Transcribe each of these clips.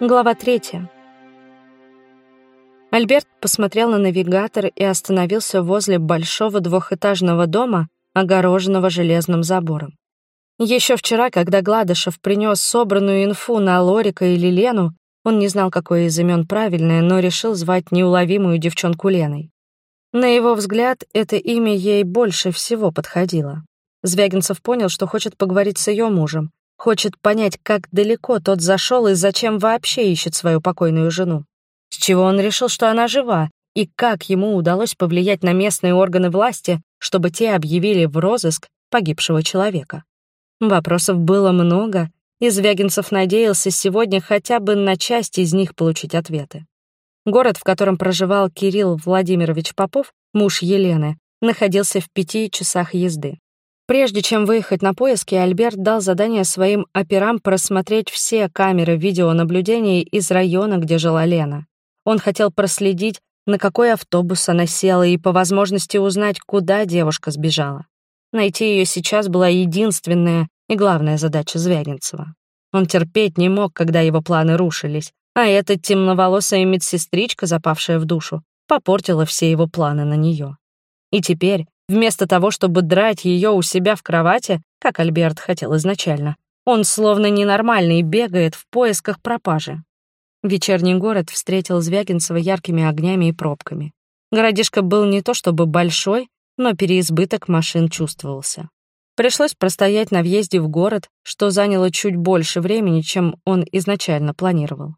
Глава третья. Альберт посмотрел на навигатор и остановился возле большого двухэтажного дома, огороженного железным забором. Еще вчера, когда Гладышев принес собранную инфу на Лорика или Лену, он не знал, какое из имен правильное, но решил звать неуловимую девчонку Леной. На его взгляд, это имя ей больше всего подходило. Звягинцев понял, что хочет поговорить с ее мужем, Хочет понять, как далеко тот зашел и зачем вообще ищет свою покойную жену. С чего он решил, что она жива, и как ему удалось повлиять на местные органы власти, чтобы те объявили в розыск погибшего человека. Вопросов было много, и Звягинцев надеялся сегодня хотя бы на часть из них получить ответы. Город, в котором проживал Кирилл Владимирович Попов, муж Елены, находился в пяти часах езды. Прежде чем выехать на поиски, Альберт дал задание своим операм просмотреть все камеры видеонаблюдения из района, где жила Лена. Он хотел проследить, на какой автобус она села и по возможности узнать, куда девушка сбежала. Найти ее сейчас была единственная и главная задача Звягинцева. Он терпеть не мог, когда его планы рушились, а эта темноволосая медсестричка, запавшая в душу, попортила все его планы на нее. И теперь, Вместо того, чтобы драть ее у себя в кровати, как Альберт хотел изначально, он словно ненормальный бегает в поисках пропажи. Вечерний город встретил Звягинцева яркими огнями и пробками. Городишко был не то чтобы большой, но переизбыток машин чувствовался. Пришлось простоять на въезде в город, что заняло чуть больше времени, чем он изначально планировал.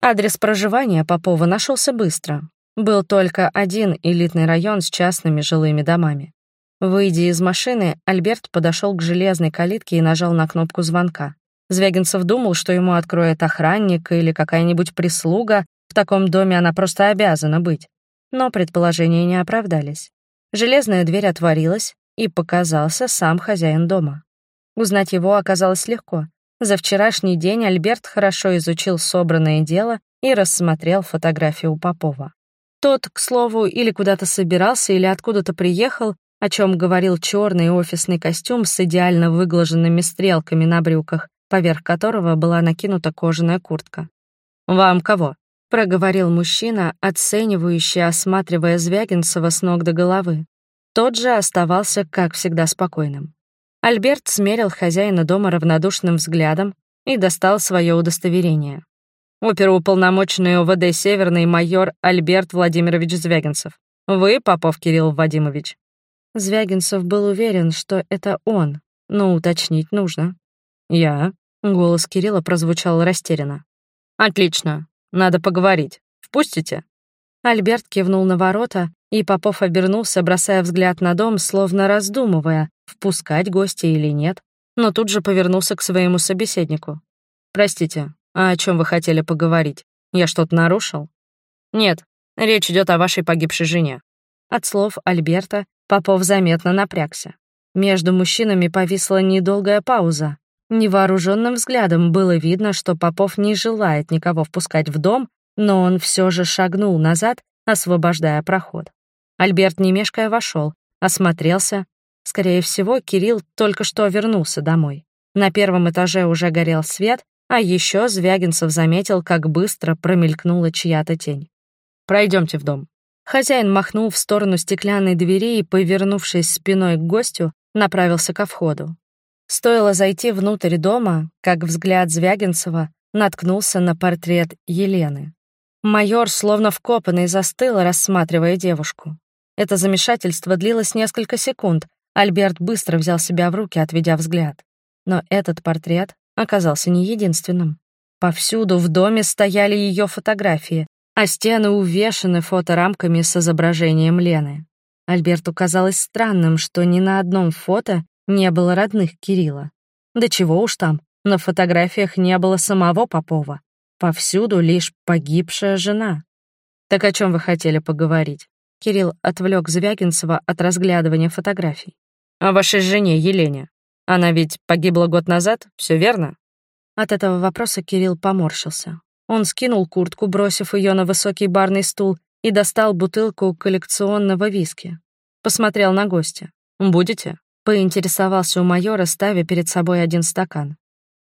Адрес проживания Попова нашелся быстро. Был только один элитный район с частными жилыми домами. Выйдя из машины, Альберт подошел к железной калитке и нажал на кнопку звонка. Звягинцев думал, что ему откроет охранник или какая-нибудь прислуга, в таком доме она просто обязана быть. Но предположения не оправдались. Железная дверь отворилась, и показался сам хозяин дома. Узнать его оказалось легко. За вчерашний день Альберт хорошо изучил собранное дело и рассмотрел фотографию Попова. Тот, к слову, или куда-то собирался, или откуда-то приехал, о чем говорил черный офисный костюм с идеально выглаженными стрелками на брюках, поверх которого была накинута кожаная куртка. «Вам кого?» — проговорил мужчина, оценивающий, осматривая Звягинцева с ног до головы. Тот же оставался, как всегда, спокойным. Альберт смерил хозяина дома равнодушным взглядом и достал свое удостоверение. Оперуполномоченный ОВД «Северный» майор Альберт Владимирович Звягинцев. Вы, Попов Кирилл Вадимович. Звягинцев был уверен, что это он, но уточнить нужно. «Я?» — голос Кирилла прозвучал растерянно. «Отлично. Надо поговорить. Впустите?» Альберт кивнул на ворота, и Попов обернулся, бросая взгляд на дом, словно раздумывая, впускать гостя или нет, но тут же повернулся к своему собеседнику. «Простите, а о чем вы хотели поговорить? Я что-то нарушил?» «Нет, речь идет о вашей погибшей жене». От слов Альберта Попов заметно напрягся. Между мужчинами повисла недолгая пауза. Невооруженным взглядом было видно, что Попов не желает никого впускать в дом, но он все же шагнул назад, освобождая проход. Альберт немешкая вошел, осмотрелся. Скорее всего, Кирилл только что вернулся домой. На первом этаже уже горел свет, а еще Звягинцев заметил, как быстро промелькнула чья-то тень. Пройдемте в дом. Хозяин махнул в сторону стеклянной двери и, повернувшись спиной к гостю, направился ко входу. Стоило зайти внутрь дома, как взгляд Звягинцева наткнулся на портрет Елены. Майор, словно вкопанный, застыл, рассматривая девушку. Это замешательство длилось несколько секунд. Альберт быстро взял себя в руки, отведя взгляд. Но этот портрет оказался не единственным. Повсюду в доме стояли ее фотографии, а стены увешаны фоторамками с изображением Лены. Альберту казалось странным, что ни на одном фото не было родных Кирилла. Да чего уж там, на фотографиях не было самого Попова. Повсюду лишь погибшая жена. «Так о чем вы хотели поговорить?» Кирилл отвлек Звягинцева от разглядывания фотографий. «О вашей жене Елене. Она ведь погибла год назад, все верно?» От этого вопроса Кирилл поморщился. Он скинул куртку, бросив ее на высокий барный стул, и достал бутылку коллекционного виски. Посмотрел на гостя. «Будете?» — поинтересовался у майора, ставя перед собой один стакан.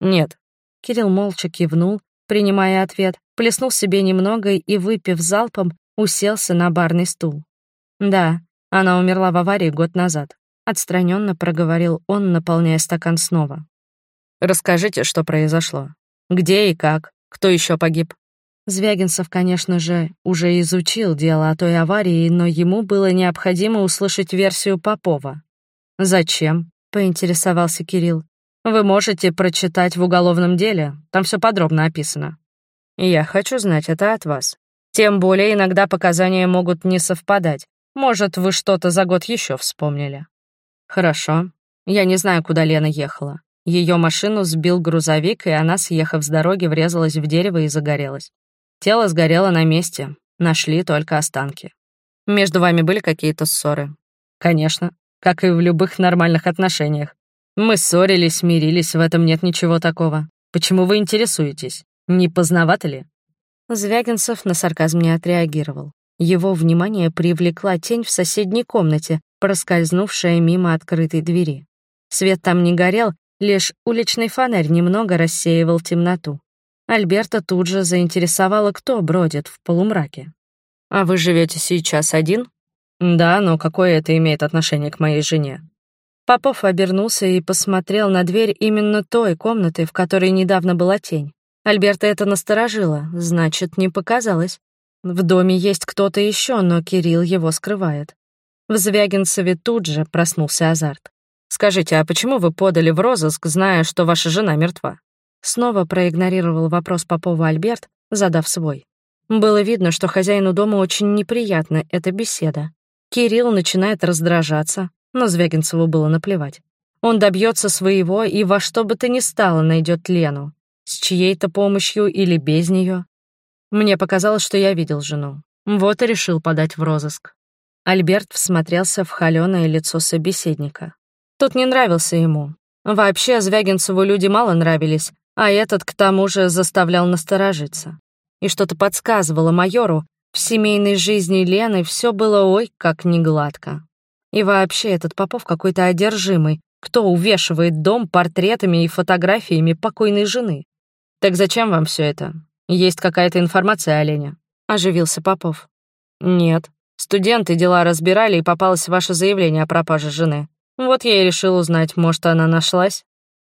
«Нет». Кирилл молча кивнул, принимая ответ, плеснул себе немного и, выпив залпом, уселся на барный стул. «Да, она умерла в аварии год назад», — отстраненно проговорил он, наполняя стакан снова. «Расскажите, что произошло. Где и как? Кто еще погиб?» Звягинцев, конечно же, уже изучил дело о той аварии, но ему было необходимо услышать версию Попова. «Зачем?» — поинтересовался Кирилл. «Вы можете прочитать в уголовном деле, там все подробно описано». «Я хочу знать это от вас. Тем более иногда показания могут не совпадать. Может, вы что-то за год еще вспомнили». «Хорошо. Я не знаю, куда Лена ехала. Ее машину сбил грузовик, и она, съехав с дороги, врезалась в дерево и загорелась. Тело сгорело на месте, нашли только останки. Между вами были какие-то ссоры? Конечно, как и в любых нормальных отношениях. Мы ссорились, мирились, в этом нет ничего такого. Почему вы интересуетесь? Не поздновато ли? Звягинцев на сарказм не отреагировал. Его внимание привлекла тень в соседней комнате, проскользнувшая мимо открытой двери. Свет там не горел, лишь уличный фонарь немного рассеивал темноту. Альберта тут же заинтересовала, кто бродит в полумраке. «А вы живете сейчас один?» «Да, но какое это имеет отношение к моей жене?» Попов обернулся и посмотрел на дверь именно той комнаты, в которой недавно была тень. Альберта это насторожило, значит, не показалось. В доме есть кто-то еще, но Кирилл его скрывает. В Звягинцеве тут же проснулся азарт. «Скажите, а почему вы подали в розыск, зная, что ваша жена мертва?» Снова проигнорировал вопрос Попова Альберт, задав свой. Было видно, что хозяину дома очень неприятна эта беседа. Кирилл начинает раздражаться, но Звягинцеву было наплевать. Он добьется своего и во что бы то ни стало найдет Лену. С чьей-то помощью или без нее. Мне показалось, что я видел жену. Вот и решил подать в розыск. Альберт всмотрелся в холёное лицо собеседника. Тот не нравился ему. Вообще, Звягинцеву люди мало нравились, а этот, к тому же, заставлял насторожиться. И что-то подсказывало майору, в семейной жизни Лены все было ой как негладко. И вообще этот Попов какой-то одержимый, кто увешивает дом портретами и фотографиями покойной жены. «Так зачем вам все это? Есть какая-то информация о Лене?» — оживился Попов. «Нет. Студенты дела разбирали, и попалось ваше заявление о пропаже жены. Вот я и решил узнать, может, она нашлась?»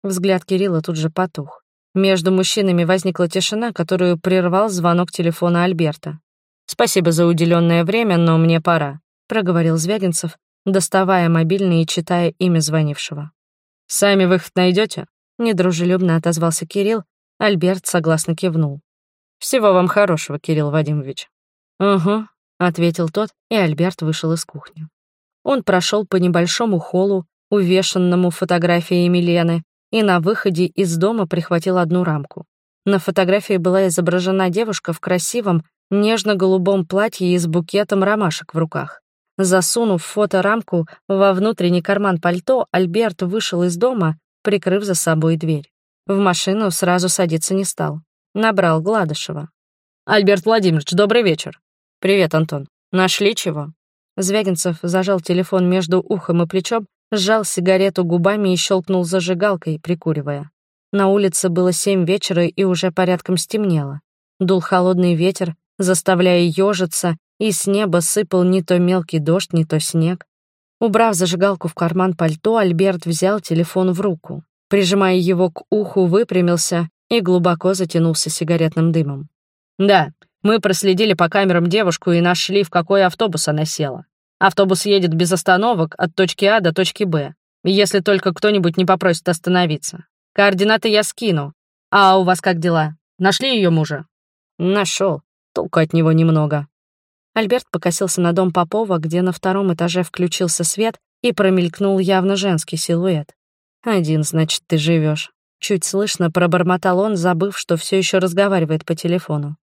Взгляд Кирилла тут же потух. Между мужчинами возникла тишина, которую прервал звонок телефона Альберта. «Спасибо за уделенное время, но мне пора», — проговорил Звягинцев, доставая мобильный и читая имя звонившего. «Сами выход найдете? недружелюбно отозвался Кирилл, Альберт согласно кивнул. «Всего вам хорошего, Кирилл Вадимович». «Угу», — ответил тот, и Альберт вышел из кухни. Он прошел по небольшому холлу, увешанному фотографиями Лены, и на выходе из дома прихватил одну рамку. На фотографии была изображена девушка в красивом, нежно-голубом платье и с букетом ромашек в руках. Засунув фоторамку во внутренний карман пальто, Альберт вышел из дома, прикрыв за собой дверь. В машину сразу садиться не стал. Набрал Гладышева. «Альберт Владимирович, добрый вечер». «Привет, Антон. Нашли чего?» Звягинцев зажал телефон между ухом и плечом сжал сигарету губами и щелкнул зажигалкой, прикуривая. На улице было семь вечера и уже порядком стемнело. Дул холодный ветер, заставляя ежиться, и с неба сыпал не то мелкий дождь, не то снег. Убрав зажигалку в карман пальто, Альберт взял телефон в руку. Прижимая его к уху, выпрямился и глубоко затянулся сигаретным дымом. «Да, мы проследили по камерам девушку и нашли, в какой автобус она села. Автобус едет без остановок от точки А до точки Б, если только кто-нибудь не попросит остановиться. Координаты я скину. А у вас как дела? Нашли ее мужа? Нашел. Толку от него немного. Альберт покосился на дом Попова, где на втором этаже включился свет и промелькнул явно женский силуэт. «Один, значит, ты живешь. Чуть слышно пробормотал он, забыв, что все еще разговаривает по телефону.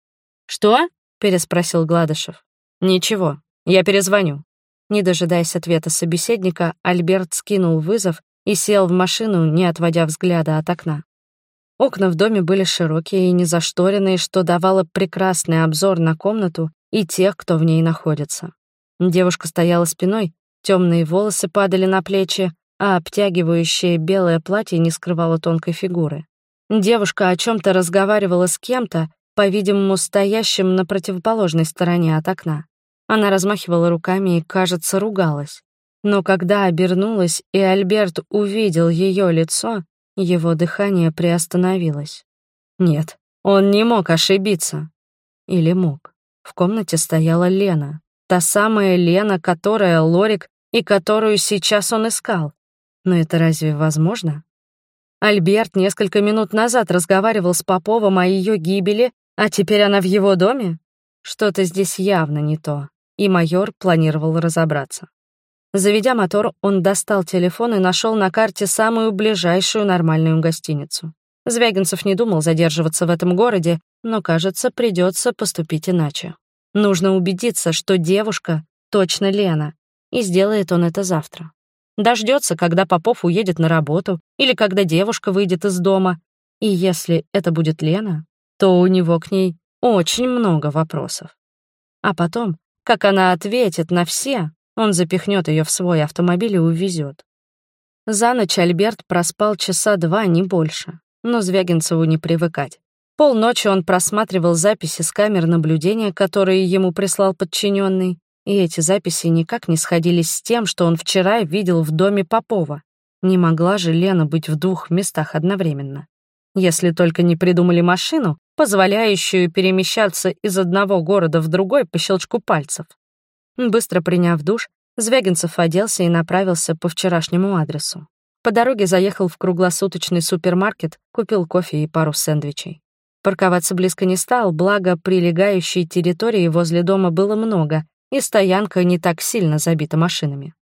«Что?» — переспросил Гладышев. «Ничего, я перезвоню». Не дожидаясь ответа собеседника, Альберт скинул вызов и сел в машину, не отводя взгляда от окна. Окна в доме были широкие и незашторенные, что давало прекрасный обзор на комнату и тех, кто в ней находится. Девушка стояла спиной, темные волосы падали на плечи, а обтягивающее белое платье не скрывало тонкой фигуры. Девушка о чем то разговаривала с кем-то, по-видимому, стоящим на противоположной стороне от окна. Она размахивала руками и, кажется, ругалась. Но когда обернулась, и Альберт увидел ее лицо, его дыхание приостановилось. Нет, он не мог ошибиться. Или мог. В комнате стояла Лена. Та самая Лена, которая Лорик и которую сейчас он искал. Но это разве возможно? Альберт несколько минут назад разговаривал с Поповым о ее гибели, а теперь она в его доме? Что-то здесь явно не то, и майор планировал разобраться. Заведя мотор, он достал телефон и нашел на карте самую ближайшую нормальную гостиницу. Звягинцев не думал задерживаться в этом городе, но, кажется, придется поступить иначе. Нужно убедиться, что девушка точно Лена, и сделает он это завтра. Дождется, когда Попов уедет на работу или когда девушка выйдет из дома. И если это будет Лена, то у него к ней очень много вопросов. А потом, как она ответит на все, он запихнет ее в свой автомобиль и увезет. За ночь Альберт проспал часа два, не больше, но Звягинцеву не привыкать. Полночи он просматривал записи с камер наблюдения, которые ему прислал подчиненный, и эти записи никак не сходились с тем, что он вчера видел в доме Попова. Не могла же Лена быть в двух местах одновременно. Если только не придумали машину, позволяющую перемещаться из одного города в другой по щелчку пальцев. Быстро приняв душ, Звягинцев оделся и направился по вчерашнему адресу. По дороге заехал в круглосуточный супермаркет, купил кофе и пару сэндвичей. Парковаться близко не стал, благо прилегающей территории возле дома было много, и стоянка не так сильно забита машинами.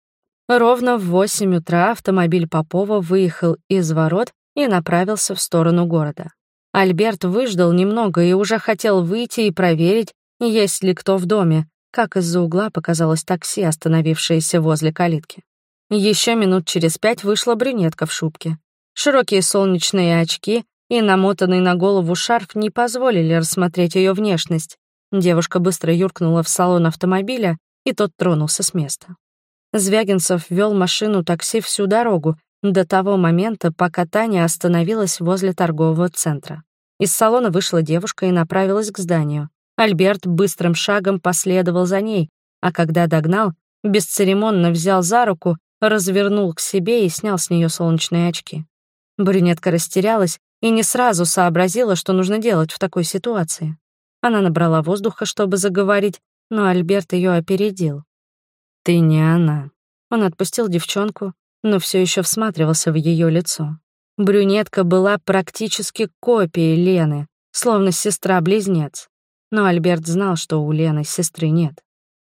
Ровно в 8 утра автомобиль Попова выехал из ворот и направился в сторону города. Альберт выждал немного и уже хотел выйти и проверить, есть ли кто в доме, как из-за угла показалось такси, остановившееся возле калитки. Еще минут через пять вышла брюнетка в шубке. Широкие солнечные очки и намотанный на голову шарф не позволили рассмотреть ее внешность, Девушка быстро юркнула в салон автомобиля, и тот тронулся с места. Звягинцев вел машину такси всю дорогу, до того момента, пока Таня остановилась возле торгового центра. Из салона вышла девушка и направилась к зданию. Альберт быстрым шагом последовал за ней, а когда догнал, бесцеремонно взял за руку, развернул к себе и снял с нее солнечные очки. Брюнетка растерялась и не сразу сообразила, что нужно делать в такой ситуации. Она набрала воздуха, чтобы заговорить, но Альберт ее опередил. «Ты не она». Он отпустил девчонку, но все еще всматривался в ее лицо. Брюнетка была практически копией Лены, словно сестра-близнец. Но Альберт знал, что у Лены сестры нет.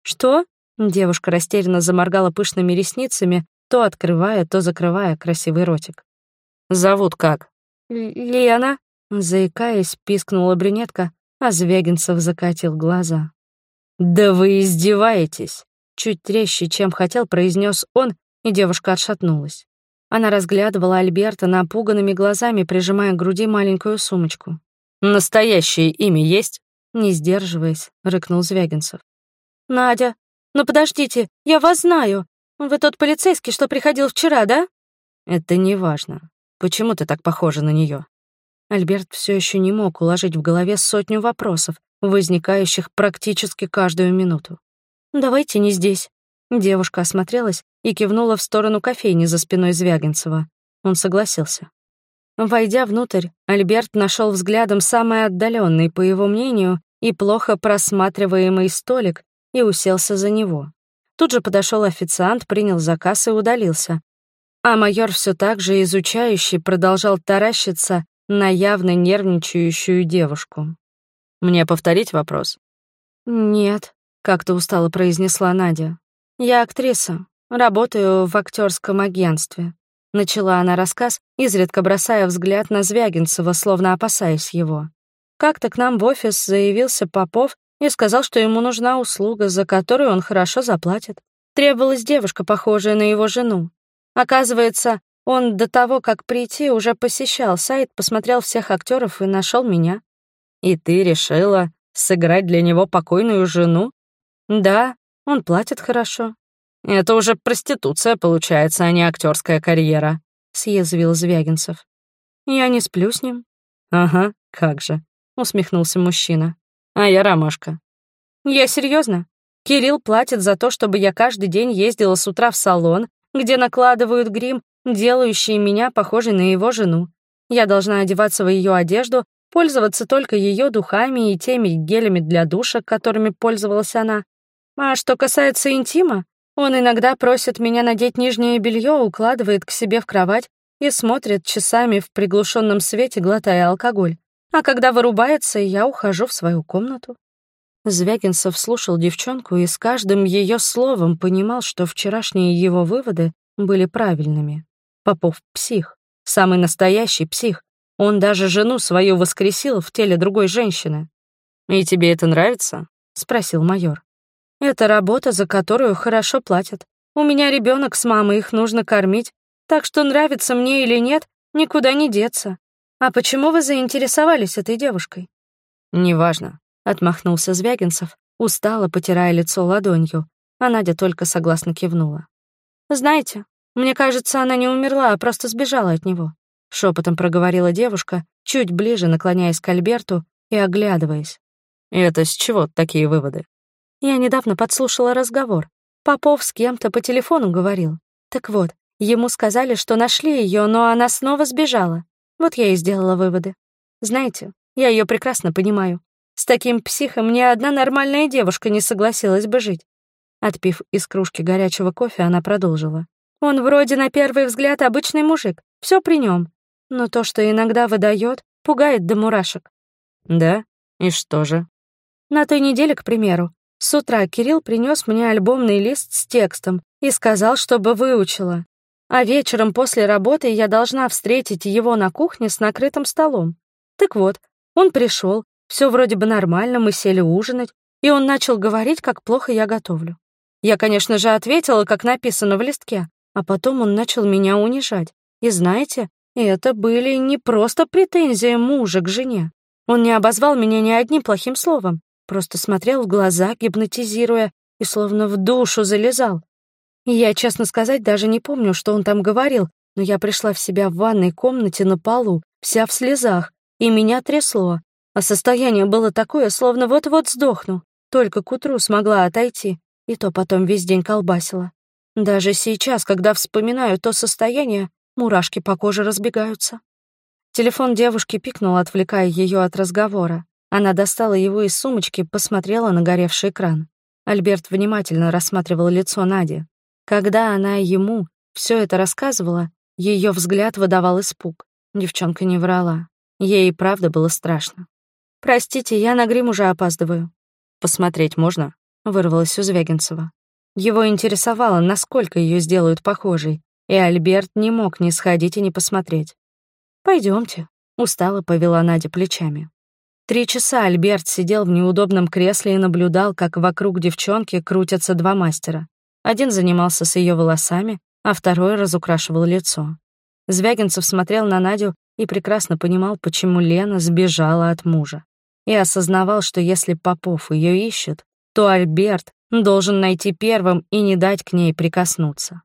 «Что?» Девушка растерянно заморгала пышными ресницами, то открывая, то закрывая красивый ротик. «Зовут как?» «Лена», — заикаясь, пискнула брюнетка, а Звягинцев закатил глаза. «Да вы издеваетесь!» Чуть трещи, чем хотел, произнес он, и девушка отшатнулась. Она разглядывала Альберта напуганными глазами, прижимая к груди маленькую сумочку. «Настоящее имя есть?» Не сдерживаясь, рыкнул Звягинцев. «Надя, ну подождите, я вас знаю. Вы тот полицейский, что приходил вчера, да?» «Это не важно. Почему ты так похожа на нее? Альберт все еще не мог уложить в голове сотню вопросов, возникающих практически каждую минуту. «Давайте не здесь». Девушка осмотрелась и кивнула в сторону кофейни за спиной Звягинцева. Он согласился. Войдя внутрь, Альберт нашел взглядом самый отдаленный, по его мнению, и плохо просматриваемый столик и уселся за него. Тут же подошел официант, принял заказ и удалился. А майор все так же изучающий продолжал таращиться на явно нервничающую девушку. «Мне повторить вопрос?» «Нет», — как-то устало произнесла Надя. «Я актриса, работаю в актерском агентстве». Начала она рассказ, изредка бросая взгляд на Звягинцева, словно опасаясь его. Как-то к нам в офис заявился Попов и сказал, что ему нужна услуга, за которую он хорошо заплатит. Требовалась девушка, похожая на его жену. Оказывается, он до того, как прийти, уже посещал сайт, посмотрел всех актеров и нашел меня. И ты решила сыграть для него покойную жену? Да, он платит хорошо. Это уже проституция получается, а не актерская карьера, съязвил Звягинцев. Я не сплю с ним. «Ага, как же», — усмехнулся мужчина. «А я ромашка». «Я серьезно? Кирилл платит за то, чтобы я каждый день ездила с утра в салон, где накладывают грим, делающий меня похожей на его жену. Я должна одеваться в ее одежду, пользоваться только ее духами и теми гелями для душа, которыми пользовалась она. А что касается интима, он иногда просит меня надеть нижнее белье, укладывает к себе в кровать и смотрит часами в приглушенном свете, глотая алкоголь. А когда вырубается, я ухожу в свою комнату. Звягинцев слушал девчонку и с каждым ее словом понимал, что вчерашние его выводы были правильными. Попов — псих, самый настоящий псих. Он даже жену свою воскресил в теле другой женщины. «И тебе это нравится?» — спросил майор. «Это работа, за которую хорошо платят. У меня ребенок с мамой, их нужно кормить, так что нравится мне или нет, никуда не деться. А почему вы заинтересовались этой девушкой?» «Неважно», — отмахнулся Звягинцев, устало потирая лицо ладонью, а Надя только согласно кивнула. «Знаете, мне кажется, она не умерла, а просто сбежала от него. — шепотом проговорила девушка, чуть ближе наклоняясь к Альберту и оглядываясь. «Это с чего такие выводы?» Я недавно подслушала разговор. Попов с кем-то по телефону говорил. Так вот, ему сказали, что нашли ее, но она снова сбежала. Вот я и сделала выводы. Знаете, я ее прекрасно понимаю. С таким психом ни одна нормальная девушка не согласилась бы жить. Отпив из кружки горячего кофе, она продолжила. Он вроде на первый взгляд обычный мужик, все при нем, но то, что иногда выдает, пугает до мурашек. Да? И что же? На той неделе, к примеру, с утра Кирилл принес мне альбомный лист с текстом и сказал, чтобы выучила. А вечером после работы я должна встретить его на кухне с накрытым столом. Так вот, он пришел, все вроде бы нормально, мы сели ужинать, и он начал говорить, как плохо я готовлю. Я, конечно же, ответила, как написано в листке, а потом он начал меня унижать. И знаете, это были не просто претензии мужа к жене. Он не обозвал меня ни одним плохим словом, просто смотрел в глаза, гипнотизируя, и словно в душу залезал. Я, честно сказать, даже не помню, что он там говорил, но я пришла в себя в ванной комнате на полу, вся в слезах, и меня трясло. А состояние было такое, словно вот-вот сдохну. Только к утру смогла отойти, и то потом весь день колбасила. Даже сейчас, когда вспоминаю то состояние, Мурашки по коже разбегаются. Телефон девушки пикнул, отвлекая ее от разговора. Она достала его из сумочки, посмотрела на горевший экран. Альберт внимательно рассматривал лицо Нади. Когда она ему все это рассказывала, ее взгляд выдавал испуг. Девчонка не врала. Ей и правда было страшно. «Простите, я на грим уже опаздываю». «Посмотреть можно?» — вырвалась у Звягинцева. Его интересовало, насколько ее сделают похожей, и Альберт не мог ни сходить и не посмотреть. Пойдемте, устало повела Надя плечами. Три часа Альберт сидел в неудобном кресле и наблюдал, как вокруг девчонки крутятся два мастера. Один занимался с ее волосами, а второй разукрашивал лицо. Звягинцев смотрел на Надю и прекрасно понимал, почему Лена сбежала от мужа. И осознавал, что если Попов ее ищет, то Альберт должен найти первым и не дать к ней прикоснуться.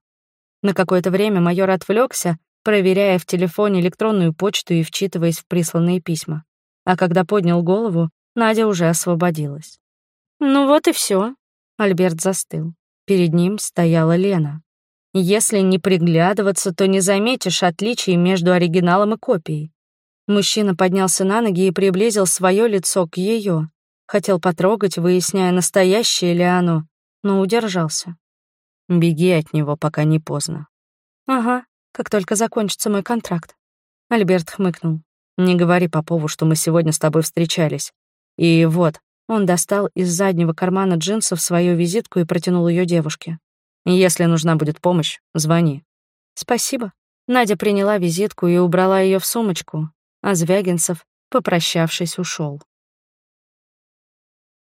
На какое-то время майор отвлекся, проверяя в телефоне электронную почту и вчитываясь в присланные письма. А когда поднял голову, Надя уже освободилась. «Ну вот и все. Альберт застыл. Перед ним стояла Лена. Если не приглядываться, то не заметишь отличий между оригиналом и копией. Мужчина поднялся на ноги и приблизил свое лицо к ее. Хотел потрогать, выясняя, настоящее ли оно, но удержался. Беги от него, пока не поздно. Ага, как только закончится мой контракт. Альберт хмыкнул. Не говори Попову, что мы сегодня с тобой встречались. И вот, он достал из заднего кармана джинсов свою визитку и протянул ее девушке. Если нужна будет помощь, звони. Спасибо. Надя приняла визитку и убрала ее в сумочку, а Звягинцев, попрощавшись, ушел.